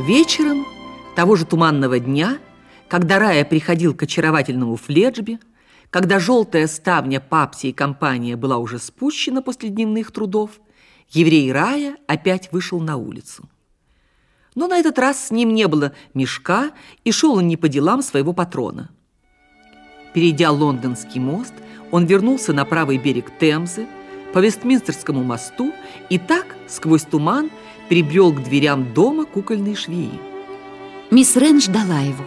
Вечером того же туманного дня, когда Рая приходил к очаровательному Фледжбе, когда желтая ставня Папси и компания была уже спущена после дневных трудов, еврей Рая опять вышел на улицу. Но на этот раз с ним не было мешка, и шел он не по делам своего патрона. Перейдя Лондонский мост, он вернулся на правый берег Темзы, по Вестминстерскому мосту и так, сквозь туман, прибрел к дверям дома кукольной швеи. Мисс Рен ждала его.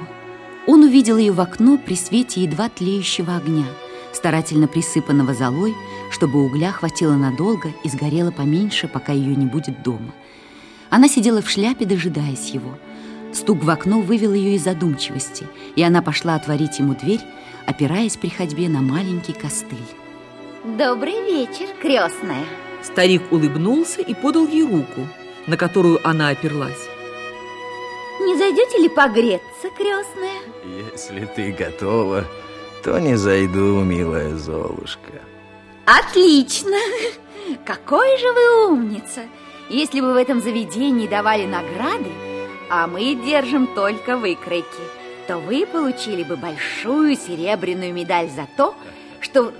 Он увидел ее в окно при свете едва тлеющего огня, старательно присыпанного золой, чтобы угля хватило надолго и сгорело поменьше, пока ее не будет дома. Она сидела в шляпе, дожидаясь его. Стук в окно вывел ее из задумчивости, и она пошла отворить ему дверь, опираясь при ходьбе на маленький костыль. Добрый вечер, крестная. Старик улыбнулся и подал ей руку, на которую она оперлась. Не зайдете ли погреться, крестная? Если ты готова, то не зайду, милая Золушка. Отлично! Какой же вы умница! Если бы в этом заведении давали награды, а мы держим только выкройки, то вы получили бы большую серебряную медаль за то, что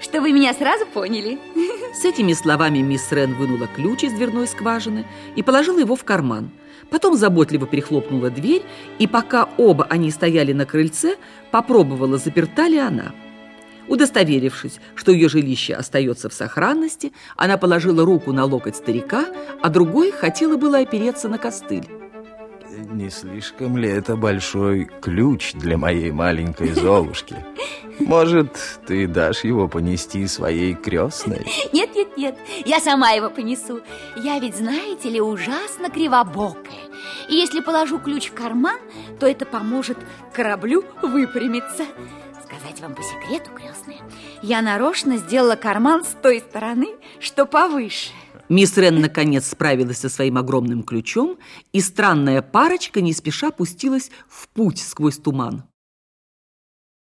что вы меня сразу поняли. С этими словами мисс Рен вынула ключ из дверной скважины и положила его в карман. Потом заботливо перехлопнула дверь, и пока оба они стояли на крыльце, попробовала, заперта ли она. Удостоверившись, что ее жилище остается в сохранности, она положила руку на локоть старика, а другой хотела было опереться на костыль. Не слишком ли это большой ключ для моей маленькой Золушки? Может, ты дашь его понести своей крестной? Нет, нет, нет, я сама его понесу. Я ведь, знаете ли, ужасно кривобокая. И если положу ключ в карман, то это поможет кораблю выпрямиться. Сказать вам по секрету, крестная, я нарочно сделала карман с той стороны, что повыше. Мисс Рен наконец справилась со своим огромным ключом, и странная парочка не спеша пустилась в путь сквозь туман.